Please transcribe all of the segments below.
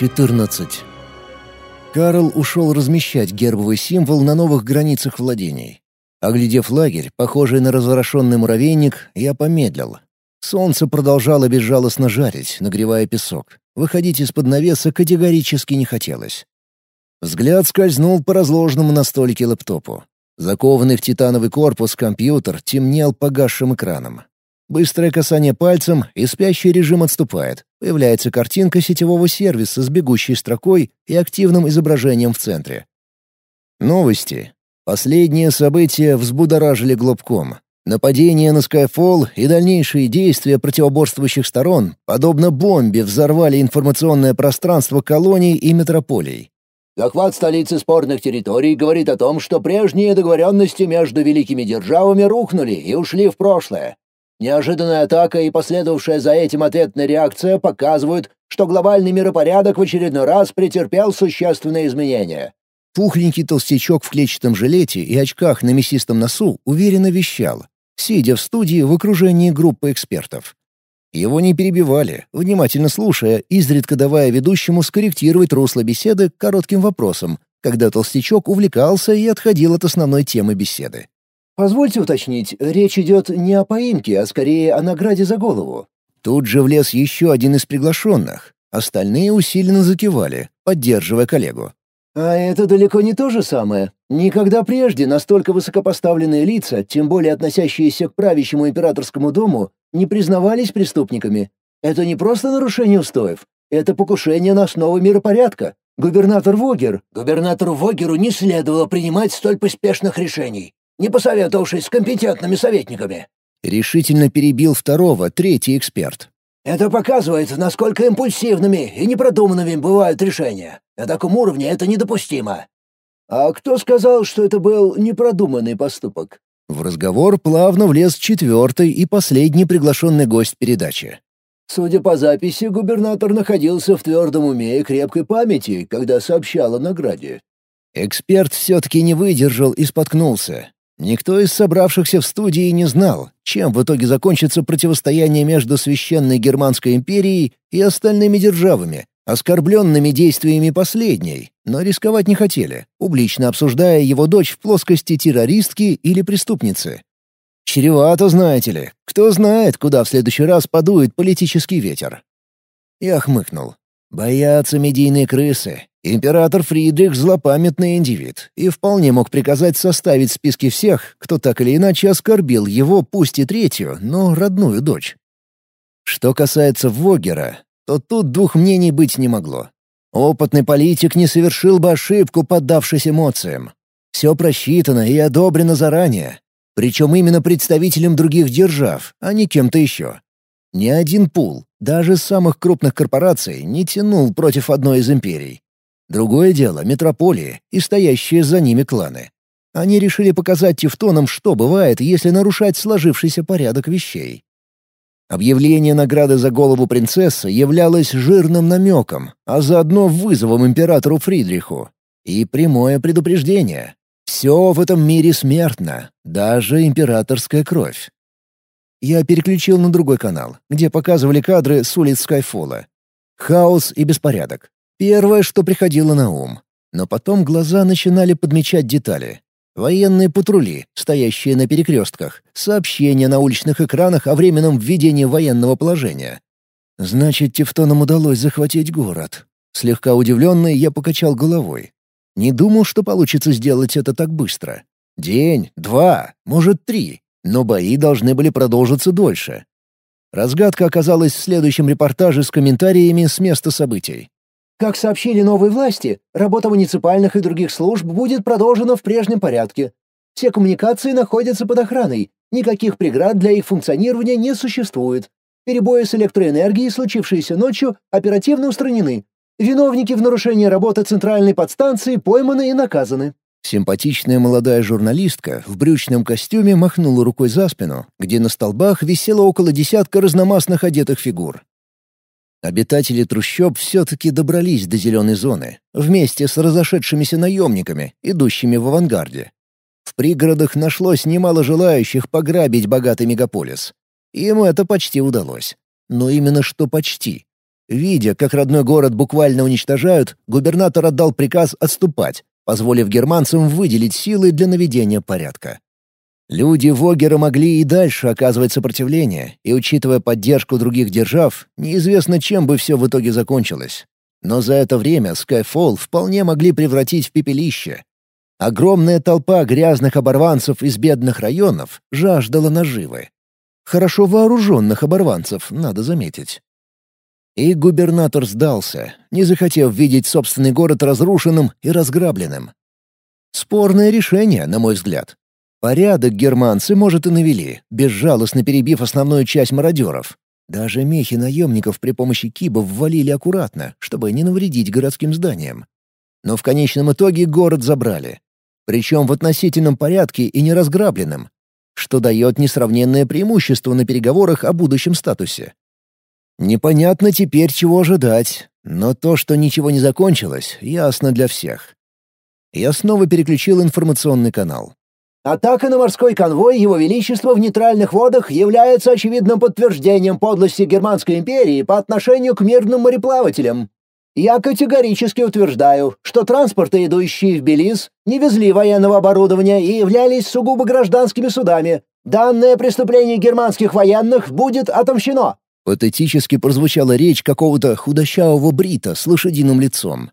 14. Карл ушел размещать гербовый символ на новых границах владений. Оглядев лагерь, похожий на разворошенный муравейник, я помедлил. Солнце продолжало безжалостно жарить, нагревая песок. Выходить из-под навеса категорически не хотелось. Взгляд скользнул по разложенному на столике лэптопу. Закованный в титановый корпус компьютер темнел погасшим экраном. Быстрое касание пальцем, и спящий режим отступает. Появляется картинка сетевого сервиса с бегущей строкой и активным изображением в центре. Новости. Последние события взбудоражили Глобком. Нападение на Skyfall и дальнейшие действия противоборствующих сторон, подобно бомбе, взорвали информационное пространство колоний и метрополий. Захват столицы спорных территорий говорит о том, что прежние договоренности между великими державами рухнули и ушли в прошлое. Неожиданная атака и последовавшая за этим ответная реакция показывают, что глобальный миропорядок в очередной раз претерпел существенные изменения. Пухленький толстячок в клетчатом жилете и очках на мясистом носу уверенно вещал, сидя в студии в окружении группы экспертов. Его не перебивали, внимательно слушая, изредка давая ведущему скорректировать русло беседы коротким вопросом, когда толстячок увлекался и отходил от основной темы беседы. Позвольте уточнить, речь идет не о поимке, а скорее о награде за голову. Тут же влез еще один из приглашенных. Остальные усиленно закивали, поддерживая коллегу. А это далеко не то же самое. Никогда прежде настолько высокопоставленные лица, тем более относящиеся к правящему императорскому дому, не признавались преступниками. Это не просто нарушение устоев, это покушение на основы миропорядка. Губернатор Вогер... Губернатору Вогеру не следовало принимать столь поспешных решений не посоветовавшись с компетентными советниками». Решительно перебил второго, третий эксперт. «Это показывает, насколько импульсивными и непродуманными бывают решения. На таком уровне это недопустимо». «А кто сказал, что это был непродуманный поступок?» В разговор плавно влез четвертый и последний приглашенный гость передачи. Судя по записи, губернатор находился в твердом уме и крепкой памяти, когда сообщал о награде. Эксперт все-таки не выдержал и споткнулся. Никто из собравшихся в студии не знал, чем в итоге закончится противостояние между Священной Германской империей и остальными державами, оскорбленными действиями последней, но рисковать не хотели, публично обсуждая его дочь в плоскости террористки или преступницы. Чревато, знаете ли. Кто знает, куда в следующий раз подует политический ветер. Я хмыкнул. Боятся медийные крысы, Император Фридрих — злопамятный индивид и вполне мог приказать составить списки всех, кто так или иначе оскорбил его, пусть и третью, но родную дочь. Что касается Вогера, то тут двух мнений быть не могло. Опытный политик не совершил бы ошибку, поддавшись эмоциям. Все просчитано и одобрено заранее, причем именно представителям других держав, а не кем-то еще. Ни один пул, даже самых крупных корпораций, не тянул против одной из империй. Другое дело — метрополии и стоящие за ними кланы. Они решили показать тевтонам, что бывает, если нарушать сложившийся порядок вещей. Объявление награды за голову принцессы являлось жирным намеком, а заодно вызовом императору Фридриху. И прямое предупреждение. Все в этом мире смертно, даже императорская кровь. Я переключил на другой канал, где показывали кадры с улиц Скайфола. Хаос и беспорядок. Первое, что приходило на ум. Но потом глаза начинали подмечать детали. Военные патрули, стоящие на перекрестках, сообщения на уличных экранах о временном введении военного положения. Значит, Тевтонам удалось захватить город. Слегка удивленный, я покачал головой. Не думал, что получится сделать это так быстро. День, два, может, три. Но бои должны были продолжиться дольше. Разгадка оказалась в следующем репортаже с комментариями с места событий. Как сообщили новые власти, работа муниципальных и других служб будет продолжена в прежнем порядке. Все коммуникации находятся под охраной, никаких преград для их функционирования не существует. Перебои с электроэнергией, случившиеся ночью, оперативно устранены. Виновники в нарушении работы центральной подстанции пойманы и наказаны. Симпатичная молодая журналистка в брючном костюме махнула рукой за спину, где на столбах висело около десятка разномастных одетых фигур. Обитатели трущоб все-таки добрались до зеленой зоны, вместе с разошедшимися наемниками, идущими в авангарде. В пригородах нашлось немало желающих пограбить богатый мегаполис. Им это почти удалось. Но именно что почти. Видя, как родной город буквально уничтожают, губернатор отдал приказ отступать, позволив германцам выделить силы для наведения порядка. Люди Вогера могли и дальше оказывать сопротивление, и, учитывая поддержку других держав, неизвестно, чем бы все в итоге закончилось. Но за это время Skyfall вполне могли превратить в пепелище. Огромная толпа грязных оборванцев из бедных районов жаждала наживы. Хорошо вооруженных оборванцев, надо заметить. И губернатор сдался, не захотев видеть собственный город разрушенным и разграбленным. Спорное решение, на мой взгляд. Порядок германцы, может, и навели, безжалостно перебив основную часть мародеров. Даже мехи наемников при помощи кибов ввалили аккуратно, чтобы не навредить городским зданиям. Но в конечном итоге город забрали. Причем в относительном порядке и не разграбленном, что дает несравненное преимущество на переговорах о будущем статусе. Непонятно теперь, чего ожидать, но то, что ничего не закончилось, ясно для всех. Я снова переключил информационный канал. Атака на морской конвой Его Величества в нейтральных водах является очевидным подтверждением подлости Германской империи по отношению к мирным мореплавателям. Я категорически утверждаю, что транспорты, идущие в Белиз, не везли военного оборудования и являлись сугубо гражданскими судами. Данное преступление германских военных будет отомщено. Патетически прозвучала речь какого-то худощавого брита с лошадиным лицом.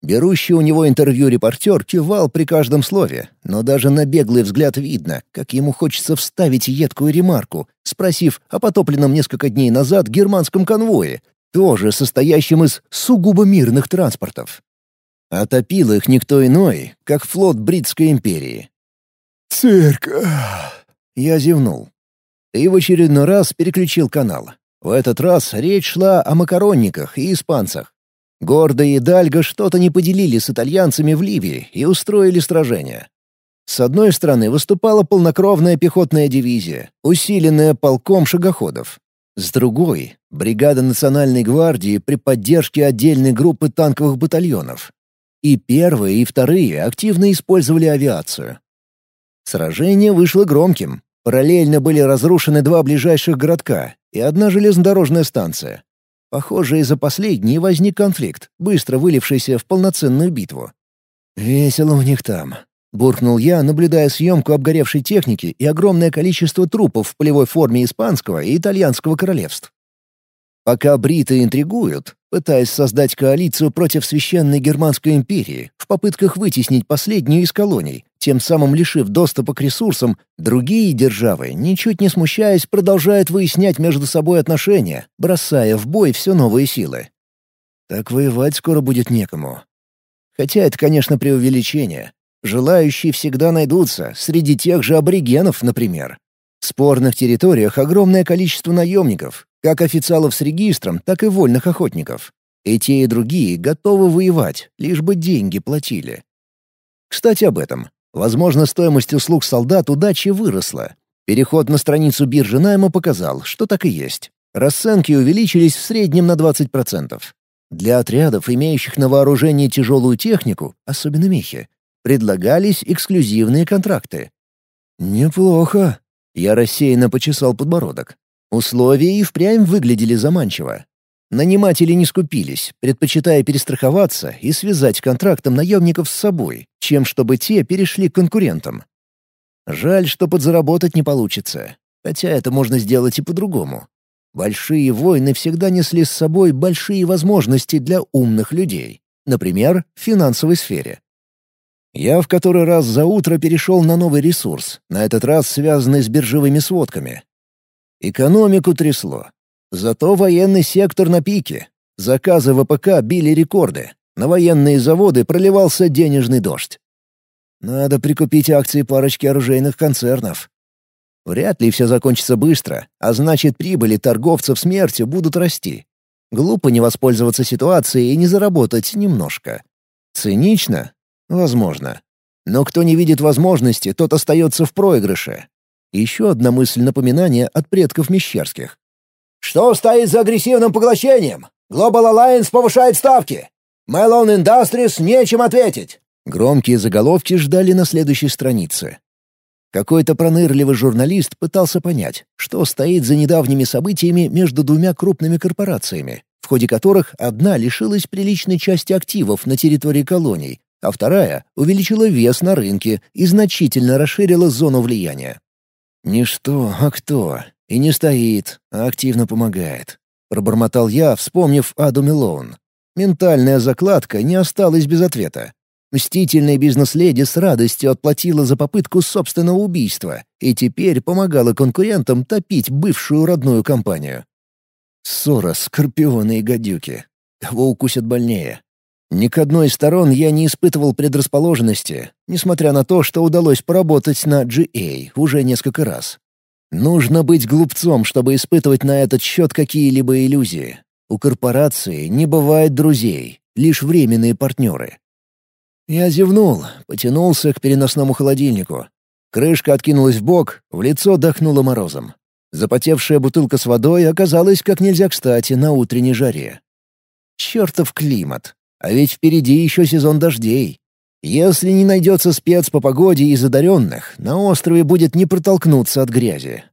Берущий у него интервью репортер кивал при каждом слове, но даже на беглый взгляд видно, как ему хочется вставить едкую ремарку, спросив о потопленном несколько дней назад германском конвое, тоже состоящем из сугубо мирных транспортов. А топил их никто иной, как флот Бритской империи. «Цирк!» Я зевнул. И в очередной раз переключил канал. В этот раз речь шла о макаронниках и испанцах. Гордые идальго что-то не поделили с итальянцами в Ливии и устроили сражение. С одной стороны выступала полнокровная пехотная дивизия, усиленная полком шагоходов. С другой — бригада Национальной гвардии при поддержке отдельной группы танковых батальонов. И первые, и вторые активно использовали авиацию. Сражение вышло громким. Параллельно были разрушены два ближайших городка и одна железнодорожная станция. Похоже, из-за последней возник конфликт, быстро вылившийся в полноценную битву. «Весело у них там», — буркнул я, наблюдая съемку обгоревшей техники и огромное количество трупов в полевой форме испанского и итальянского королевств. Пока бриты интригуют, пытаясь создать коалицию против Священной Германской империи в попытках вытеснить последнюю из колоний, тем самым лишив доступа к ресурсам, другие державы, ничуть не смущаясь, продолжают выяснять между собой отношения, бросая в бой все новые силы. Так воевать скоро будет некому. Хотя это, конечно, преувеличение. Желающие всегда найдутся, среди тех же аборигенов, например. В спорных территориях огромное количество наемников, как официалов с регистром, так и вольных охотников. И те, и другие готовы воевать, лишь бы деньги платили. Кстати, об этом. Возможно, стоимость услуг солдат удачи выросла. Переход на страницу биржи найма показал, что так и есть. Расценки увеличились в среднем на 20%. Для отрядов, имеющих на вооружении тяжелую технику, особенно мехи, предлагались эксклюзивные контракты. «Неплохо», — я рассеянно почесал подбородок. Условия и впрямь выглядели заманчиво. Наниматели не скупились, предпочитая перестраховаться и связать контрактом наемников с собой, чем чтобы те перешли к конкурентам. Жаль, что подзаработать не получится, хотя это можно сделать и по-другому. Большие войны всегда несли с собой большие возможности для умных людей, например, в финансовой сфере. Я в который раз за утро перешел на новый ресурс, на этот раз связанный с биржевыми сводками. Экономику трясло. Зато военный сектор на пике. Заказы ВПК били рекорды. На военные заводы проливался денежный дождь. Надо прикупить акции парочки оружейных концернов. Вряд ли все закончится быстро, а значит, прибыли торговцев смертью будут расти. Глупо не воспользоваться ситуацией и не заработать немножко. Цинично? Возможно. Но кто не видит возможности, тот остается в проигрыше. Еще одна мысль напоминания от предков Мещерских. Что стоит за агрессивным поглощением? Global Alliance повышает ставки. Melon Industries нечем ответить. Громкие заголовки ждали на следующей странице. Какой-то пронырливый журналист пытался понять, что стоит за недавними событиями между двумя крупными корпорациями, ходе которых одна лишилась приличной части активов на территории колоний, а вторая увеличила вес на рынке и значительно расширила зону влияния. «Не что, а кто. И не стоит, а активно помогает», — пробормотал я, вспомнив Аду Милоун. Ментальная закладка не осталась без ответа. Мстительная бизнес-леди с радостью отплатила за попытку собственного убийства и теперь помогала конкурентам топить бывшую родную компанию. Ссора, скорпионы и гадюки. Кого укусят больнее? Ни к одной из сторон я не испытывал предрасположенности, несмотря на то, что удалось поработать на GA уже несколько раз. Нужно быть глупцом, чтобы испытывать на этот счет какие-либо иллюзии. У корпорации не бывает друзей, лишь временные партнеры. Я зевнул, потянулся к переносному холодильнику. Крышка откинулась в бок, в лицо дохнуло морозом. Запотевшая бутылка с водой оказалась как нельзя кстати на утренней жаре. Чертов климат. А ведь впереди еще сезон дождей. Если не найдется спец по погоде из одаренных, на острове будет не протолкнуться от грязи.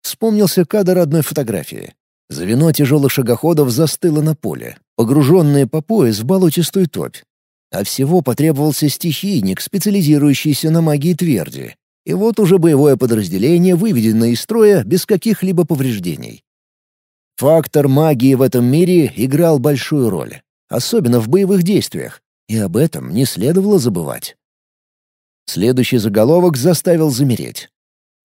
Вспомнился кадр одной фотографии. Звено тяжелых шагоходов застыло на поле, погруженное по пояс в болотистую топь. А всего потребовался стихийник, специализирующийся на магии тверди. И вот уже боевое подразделение выведено из строя без каких-либо повреждений. Фактор магии в этом мире играл большую роль, особенно в боевых действиях, и об этом не следовало забывать. Следующий заголовок заставил замереть.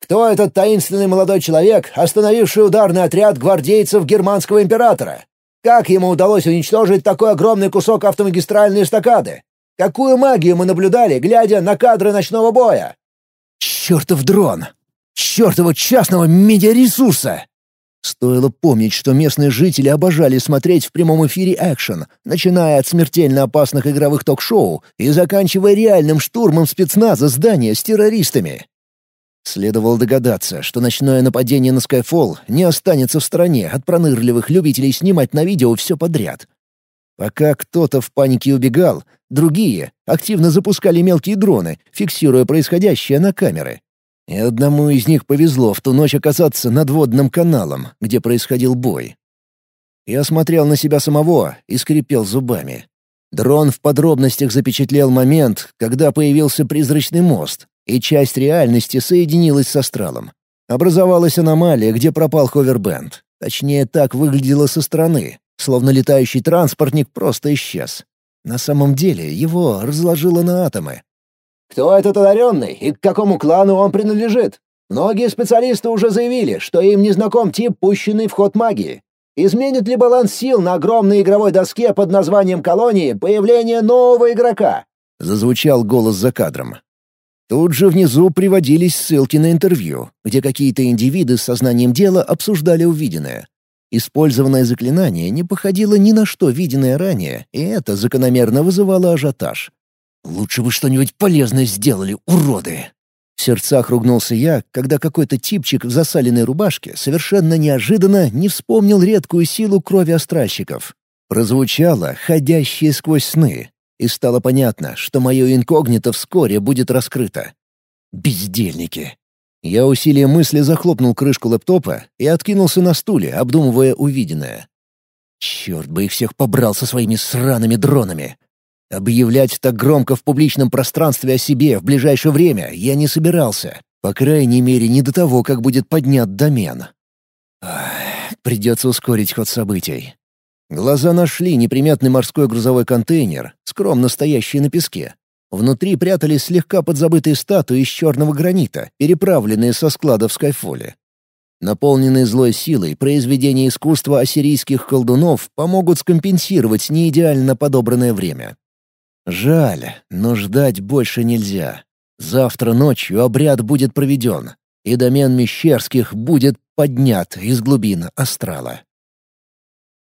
«Кто этот таинственный молодой человек, остановивший ударный отряд гвардейцев германского императора? Как ему удалось уничтожить такой огромный кусок автомагистральной эстакады? Какую магию мы наблюдали, глядя на кадры ночного боя? Чертов дрон! Чертова частного медиаресурса! Стоило помнить, что местные жители обожали смотреть в прямом эфире экшен, начиная от смертельно опасных игровых ток-шоу и заканчивая реальным штурмом спецназа здания с террористами. Следовало догадаться, что ночное нападение на Skyfall не останется в стороне от пронырливых любителей снимать на видео все подряд. Пока кто-то в панике убегал, другие активно запускали мелкие дроны, фиксируя происходящее на камеры. И одному из них повезло в ту ночь оказаться над водным каналом, где происходил бой. Я смотрел на себя самого и скрипел зубами. Дрон в подробностях запечатлел момент, когда появился призрачный мост, и часть реальности соединилась с астралом. Образовалась аномалия, где пропал ховербенд. Точнее, так выглядело со стороны, словно летающий транспортник просто исчез. На самом деле его разложило на атомы. «Кто этот одаренный и к какому клану он принадлежит? Многие специалисты уже заявили, что им не знаком тип, пущенный в ход магии. Изменит ли баланс сил на огромной игровой доске под названием «Колонии» появление нового игрока?» Зазвучал голос за кадром. Тут же внизу приводились ссылки на интервью, где какие-то индивиды с сознанием дела обсуждали увиденное. Использованное заклинание не походило ни на что виденное ранее, и это закономерно вызывало ажиотаж. «Лучше бы что-нибудь полезное сделали, уроды!» В сердцах ругнулся я, когда какой-то типчик в засаленной рубашке совершенно неожиданно не вспомнил редкую силу крови астральщиков. Прозвучало «ходящие сквозь сны», и стало понятно, что мое инкогнито вскоре будет раскрыто. Бездельники. Я усилием мысли захлопнул крышку лэптопа и откинулся на стуле, обдумывая увиденное. Черт бы их всех побрал со своими сраными дронами. Объявлять так громко в публичном пространстве о себе в ближайшее время я не собирался. По крайней мере, не до того, как будет поднят домен. Ах, придется ускорить ход событий. Глаза нашли неприметный морской грузовой контейнер, скромно стоящий на песке. Внутри прятались слегка подзабытые статуи из черного гранита, переправленные со склада в Скайфоле. Наполненные злой силой, произведения искусства ассирийских колдунов помогут скомпенсировать неидеально подобранное время. Жаль, но ждать больше нельзя. Завтра ночью обряд будет проведен, и домен Мещерских будет поднят из глубин астрала.